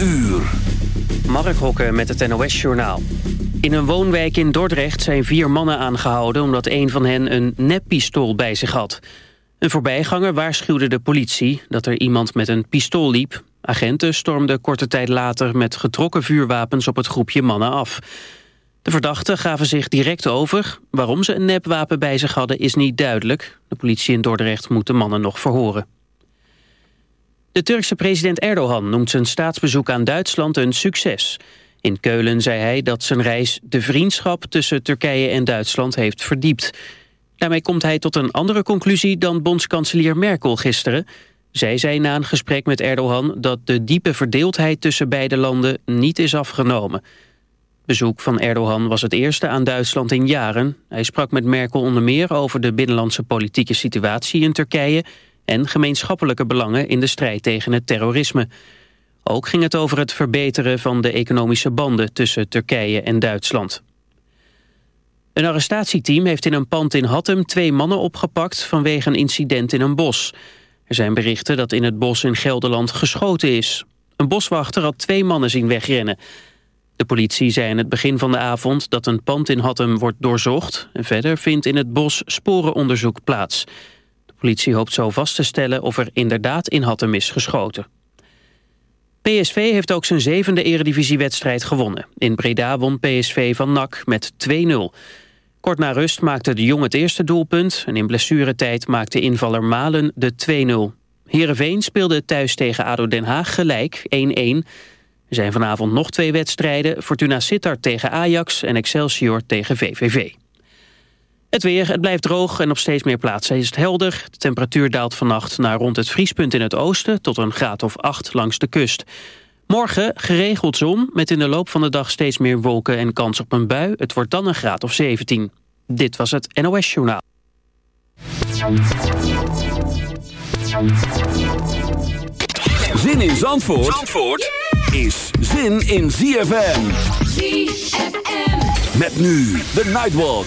uur. Mark Hokke met het NOS-journaal. In een woonwijk in Dordrecht zijn vier mannen aangehouden... omdat een van hen een neppistool bij zich had. Een voorbijganger waarschuwde de politie dat er iemand met een pistool liep. Agenten stormden korte tijd later met getrokken vuurwapens op het groepje mannen af. De verdachten gaven zich direct over. Waarom ze een nepwapen bij zich hadden is niet duidelijk. De politie in Dordrecht moet de mannen nog verhoren. De Turkse president Erdogan noemt zijn staatsbezoek aan Duitsland een succes. In Keulen zei hij dat zijn reis de vriendschap tussen Turkije en Duitsland heeft verdiept. Daarmee komt hij tot een andere conclusie dan bondskanselier Merkel gisteren. Zij zei na een gesprek met Erdogan dat de diepe verdeeldheid tussen beide landen niet is afgenomen. Bezoek van Erdogan was het eerste aan Duitsland in jaren. Hij sprak met Merkel onder meer over de binnenlandse politieke situatie in Turkije en gemeenschappelijke belangen in de strijd tegen het terrorisme. Ook ging het over het verbeteren van de economische banden tussen Turkije en Duitsland. Een arrestatieteam heeft in een pand in Hattem twee mannen opgepakt vanwege een incident in een bos. Er zijn berichten dat in het bos in Gelderland geschoten is. Een boswachter had twee mannen zien wegrennen. De politie zei in het begin van de avond dat een pand in Hattem wordt doorzocht. En verder vindt in het bos sporenonderzoek plaats politie hoopt zo vast te stellen of er inderdaad in Hattem is geschoten. PSV heeft ook zijn zevende eredivisiewedstrijd gewonnen. In Breda won PSV van NAC met 2-0. Kort na rust maakte de Jong het eerste doelpunt... en in blessuretijd maakte invaller Malen de 2-0. Heerenveen speelde thuis tegen ADO Den Haag gelijk 1-1. Er zijn vanavond nog twee wedstrijden. Fortuna Sittard tegen Ajax en Excelsior tegen VVV. Het weer, het blijft droog en op steeds meer plaatsen is het helder. De temperatuur daalt vannacht naar rond het vriespunt in het oosten... tot een graad of 8 langs de kust. Morgen geregeld zon, met in de loop van de dag steeds meer wolken... en kans op een bui. Het wordt dan een graad of 17. Dit was het NOS Journaal. Zin in Zandvoort, Zandvoort is zin in ZFM. ZFM. Met nu de Nightwalk.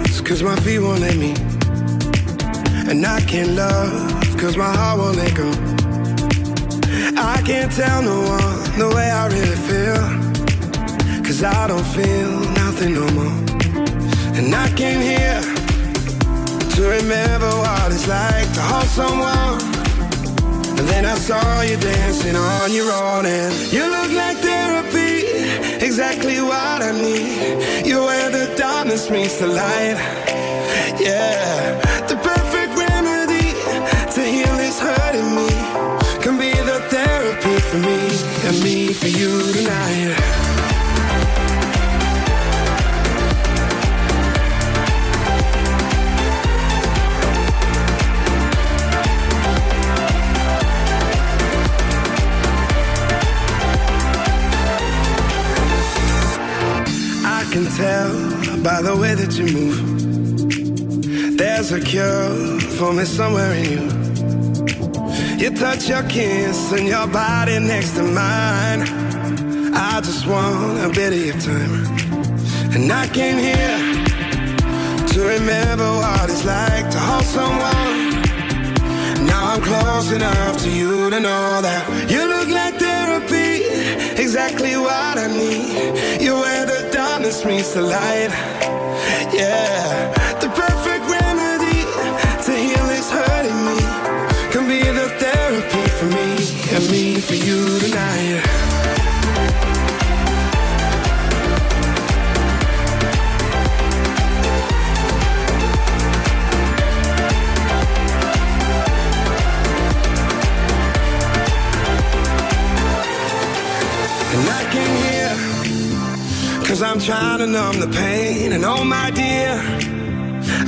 cause my feet won't let me. And I can't love cause my heart won't let go. I can't tell no one the way I really feel. Cause I don't feel nothing no more. And I came here to remember what it's like to hold someone. And then I saw you dancing on your own and you look like therapy exactly what I need. You're where the darkness meets the light. Yeah, the perfect remedy to heal this hurting me can be the therapy for me and me for you tonight. By the way that you move. There's a cure for me somewhere in you. You touch your kiss and your body next to mine. I just want a bit of your time. And I came here to remember what it's like to hold someone. Now I'm close enough to you to know that you look like therapy, exactly what I need. You're the darkness meets the light. Yeah, the perfect remedy to heal this hurting me can be the therapy for me and me for you tonight. Cause I'm trying to numb the pain. And oh my dear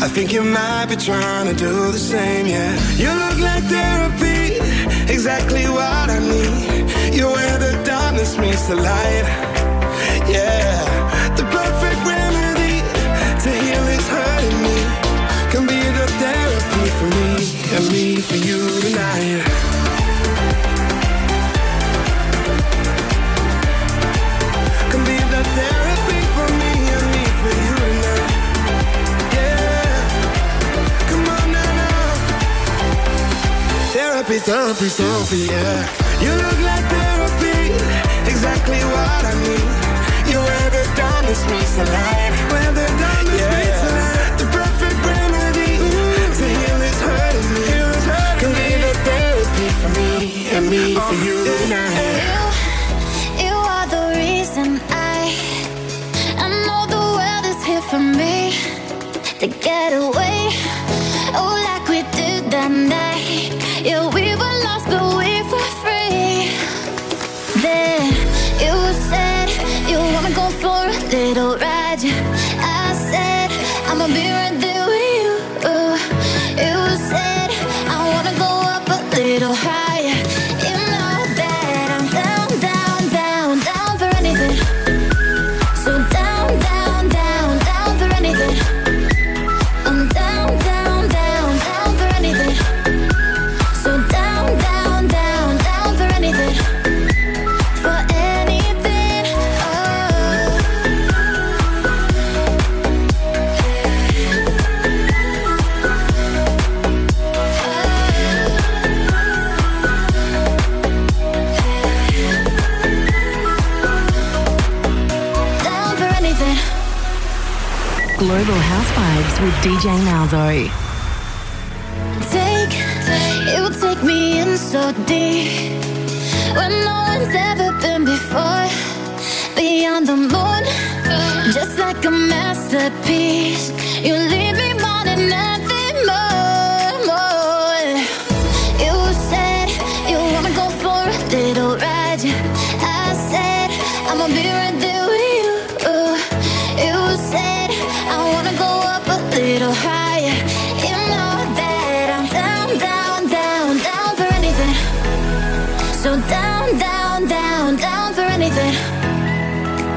I think you might be trying to do the same, yeah. You look like therapy Exactly what I need. You're where the darkness meets the light Yeah. The perfect remedy To heal is hurting me. Can be the therapy for me And me for you tonight. therapy, therapy, therapy, yeah. You look like therapy, exactly what I need. You wear the diamonds, meets the light. Wear the diamonds, yeah. meets the down, down, down, down for anything.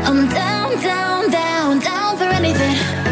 I'm down, down, down, down for anything.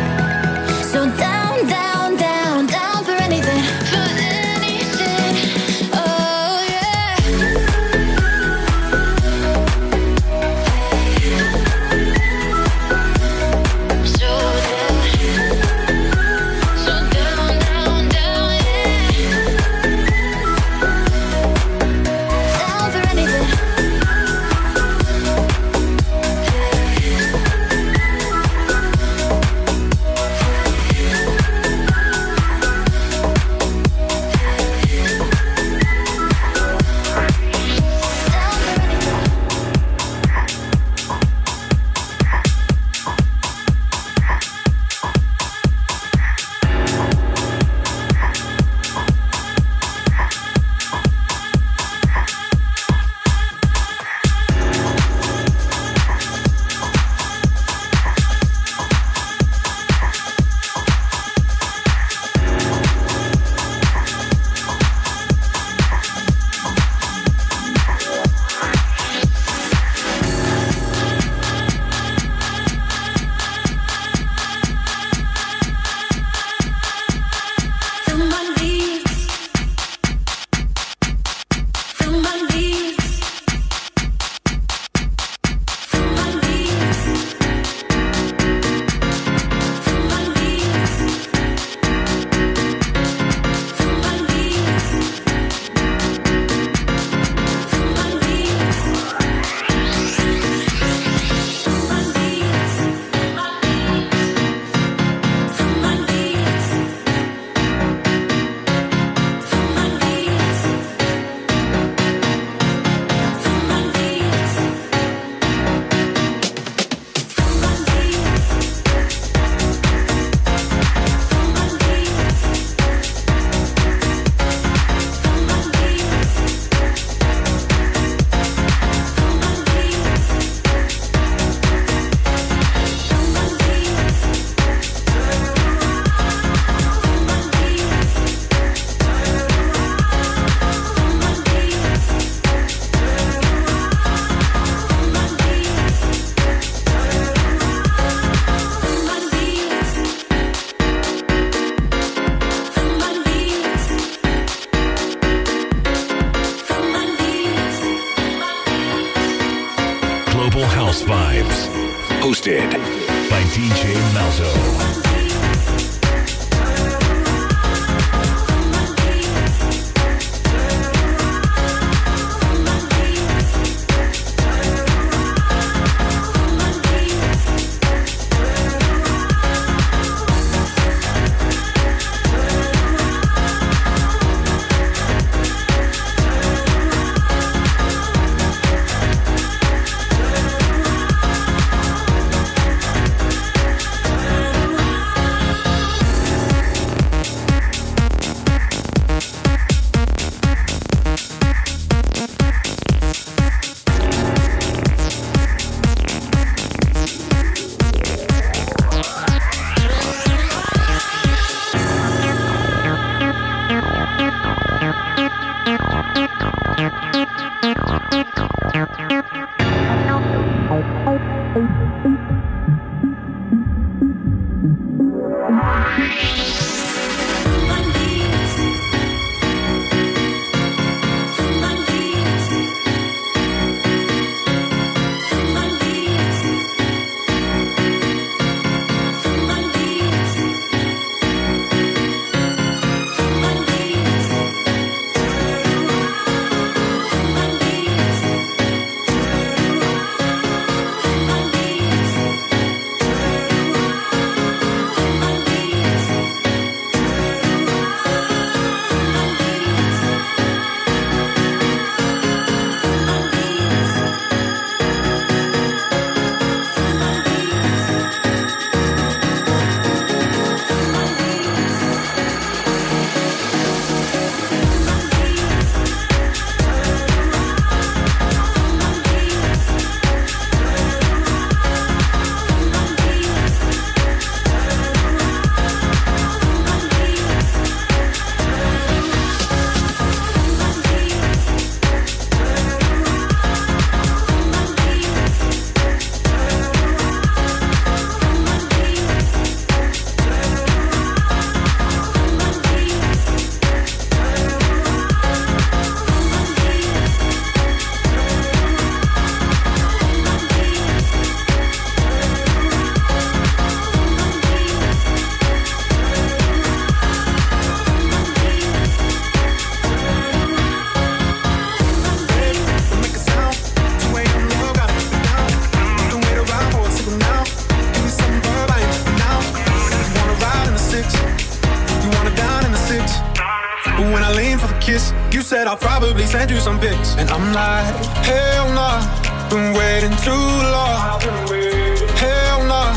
kiss. You said I'll probably send you some pics. And I'm like, hell nah, been waiting too long. Waiting. Hell nah,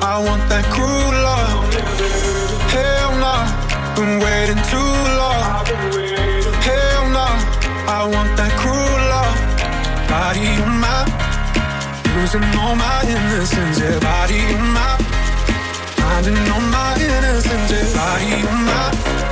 I want that cruel love. Hell nah, been waiting too long. Waiting. Hell nah, I want that cruel love. Body on my, losing all my innocence. Yeah, body on my, finding all my innocence. Yeah, body on my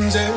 innocence.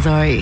Malzo.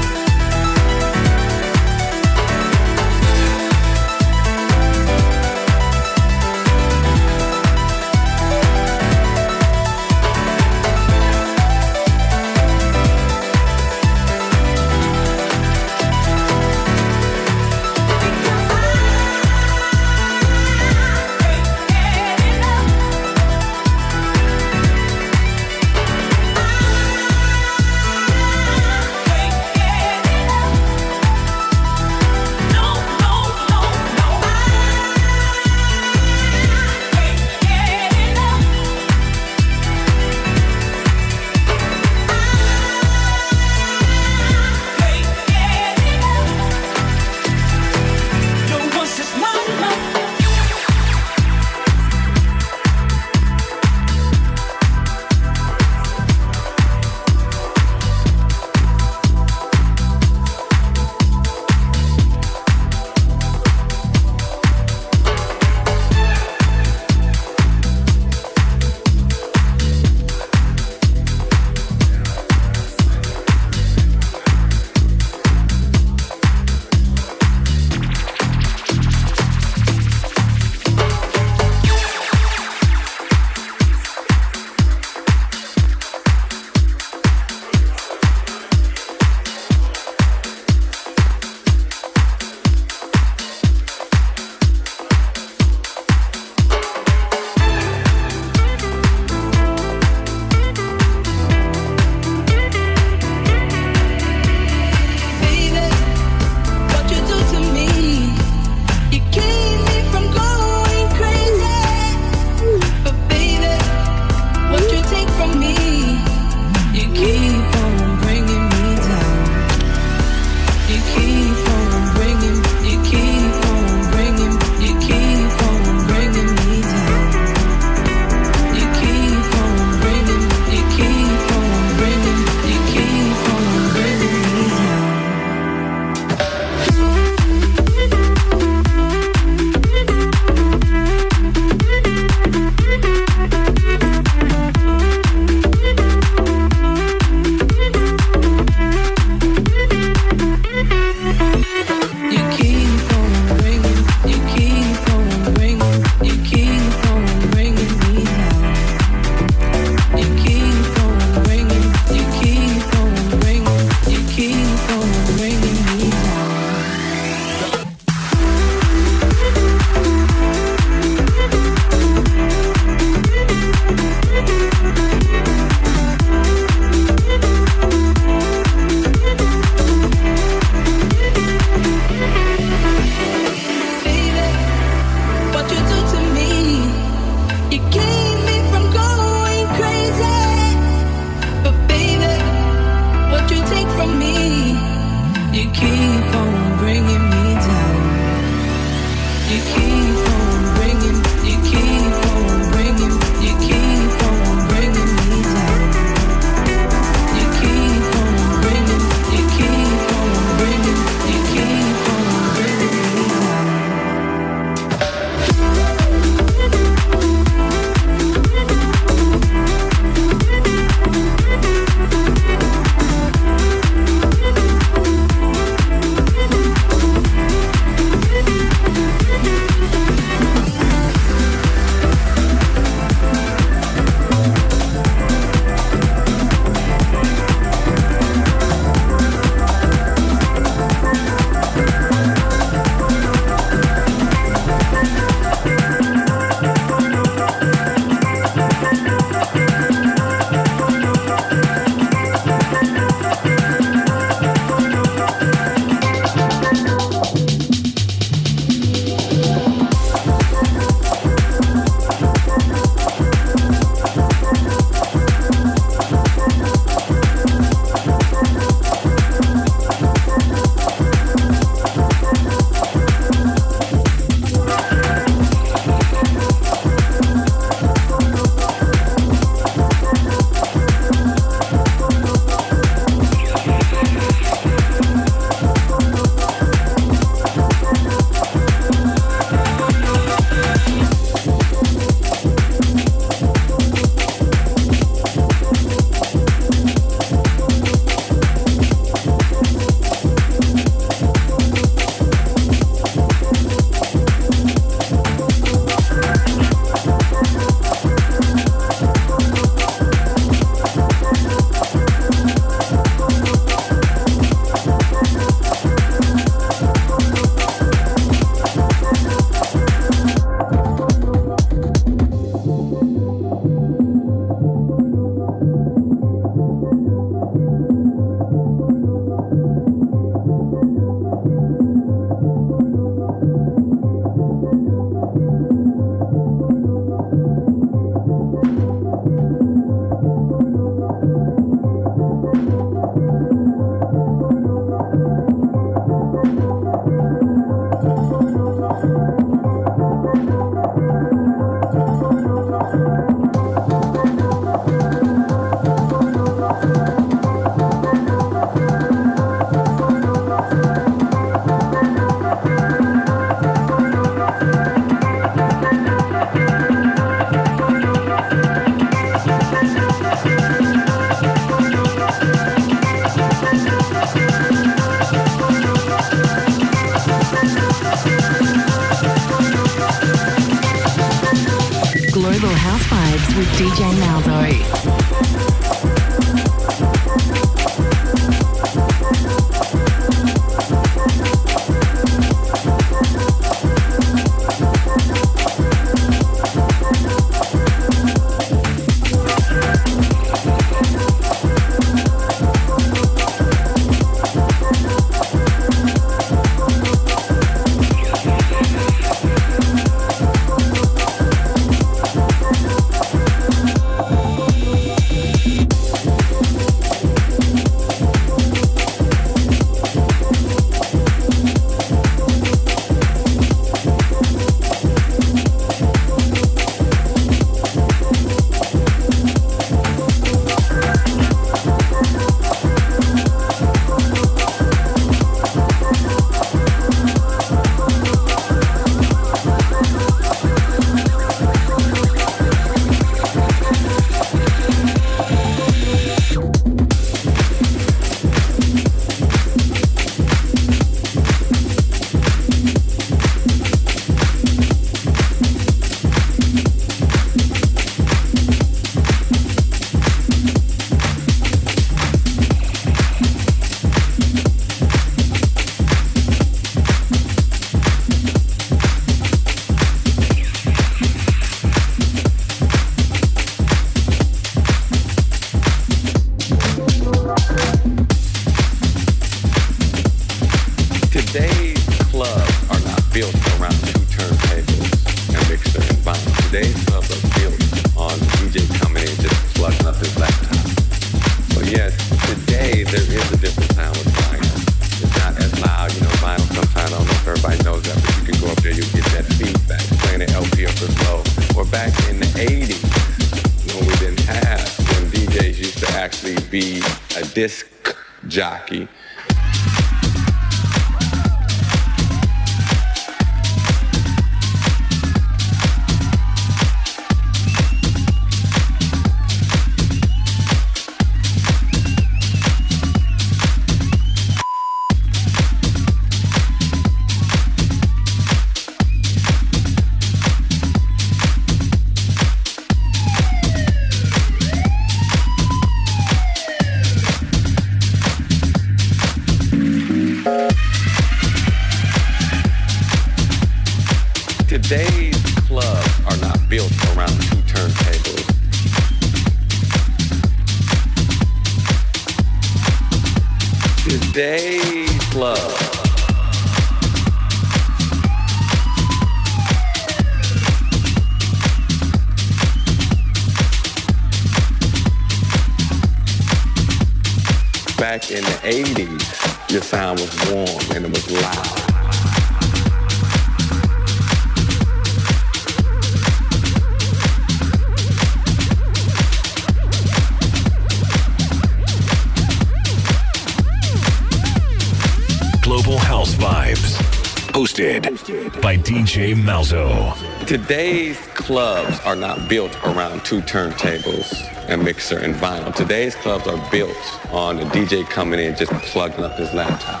DJ Malzo. Today's clubs are not built around two turntables, a mixer, and vinyl. Today's clubs are built on a DJ coming in just plugging up his laptop.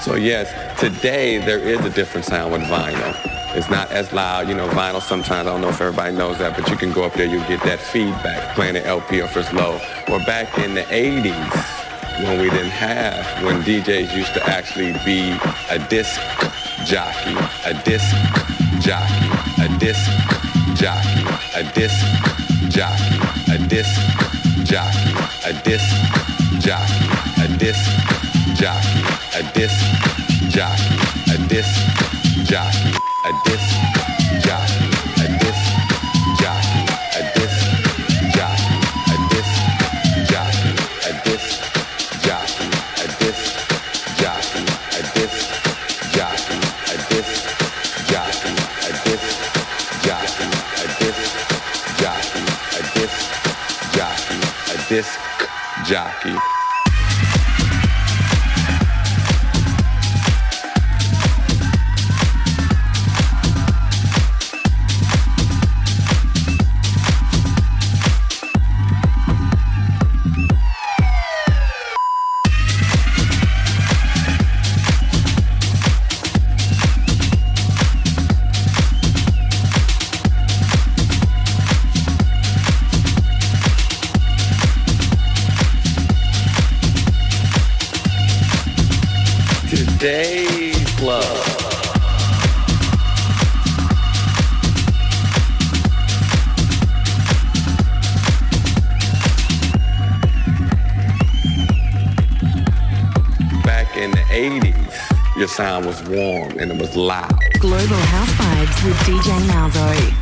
So yes, today there is a different sound with vinyl. It's not as loud, you know, vinyl sometimes, I don't know if everybody knows that, but you can go up there, you get that feedback, playing an LP up as low. Or back in the 80s, when we didn't have, when DJs used to actually be a disc jockey, a disc. Jockey, a disc. Jockey, a disc. Jockey, a disc. Jockey, a disc. Jockey, a disc. Jockey, a disc. Jockey, a disc. Jockey, a disc and it was loud. Global House Vibes with DJ Malzo.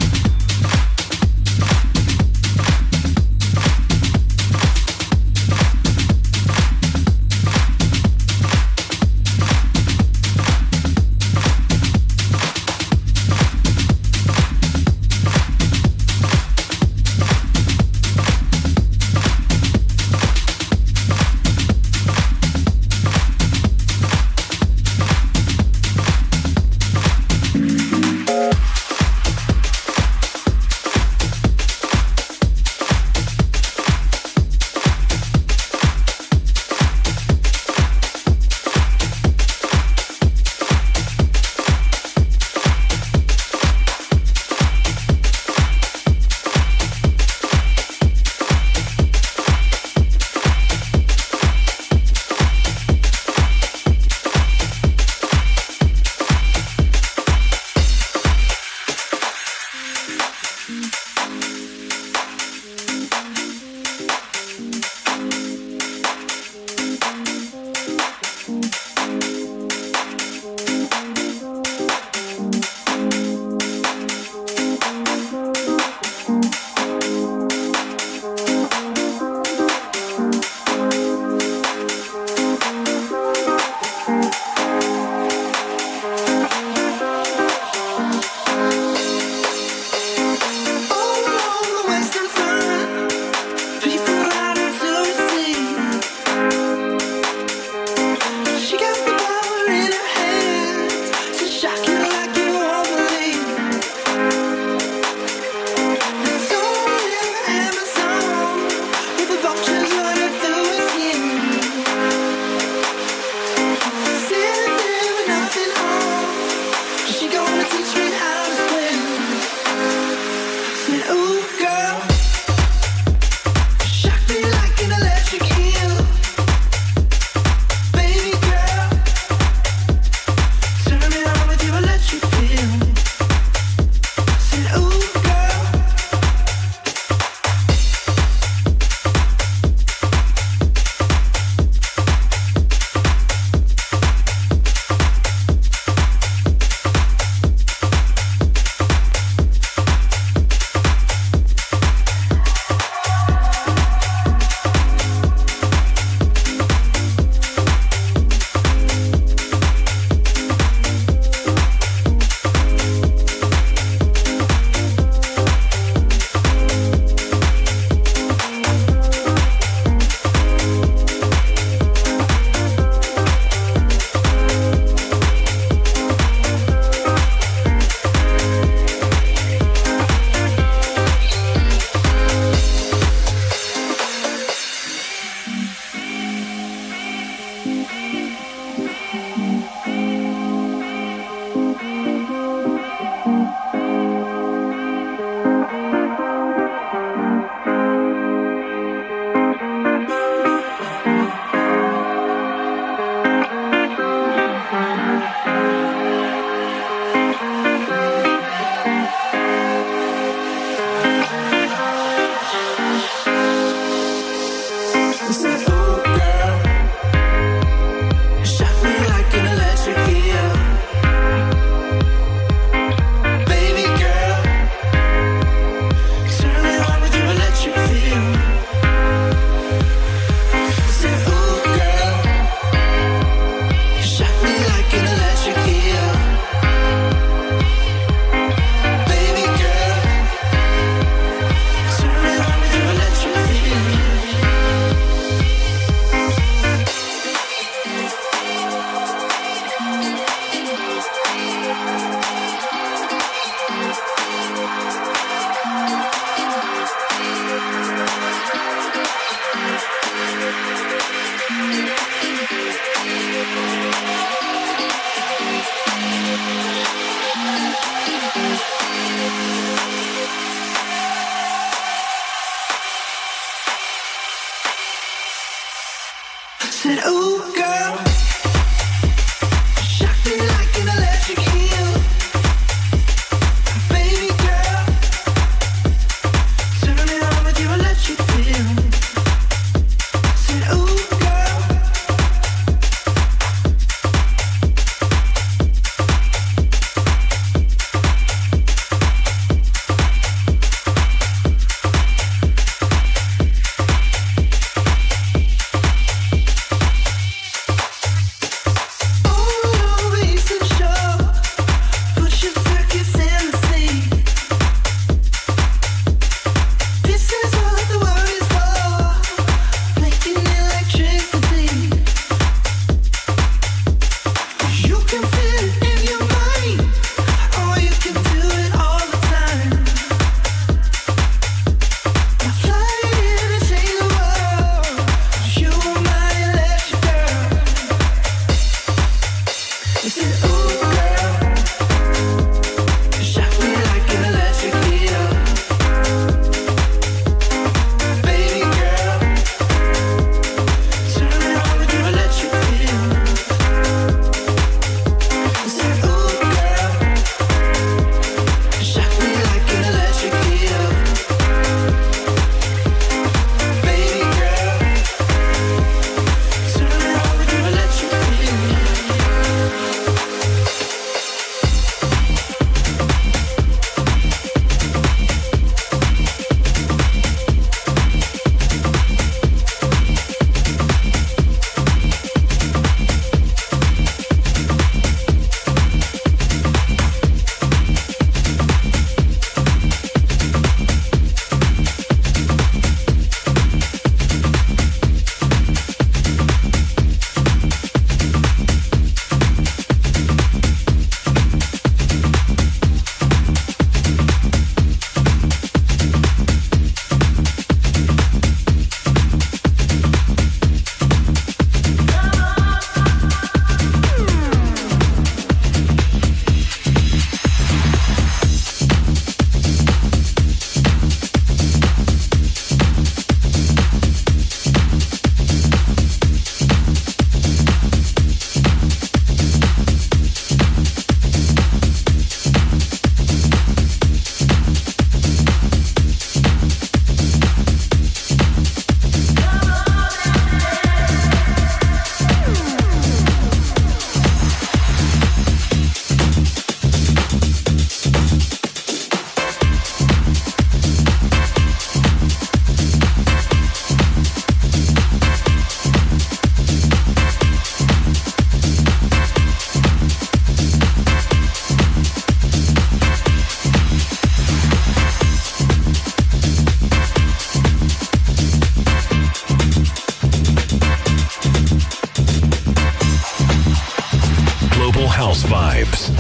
Vibes.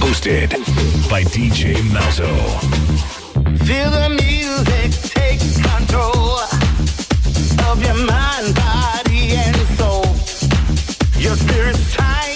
Hosted by DJ Malzo. Feel the music take control of your mind, body, and soul. Your spirit's tight.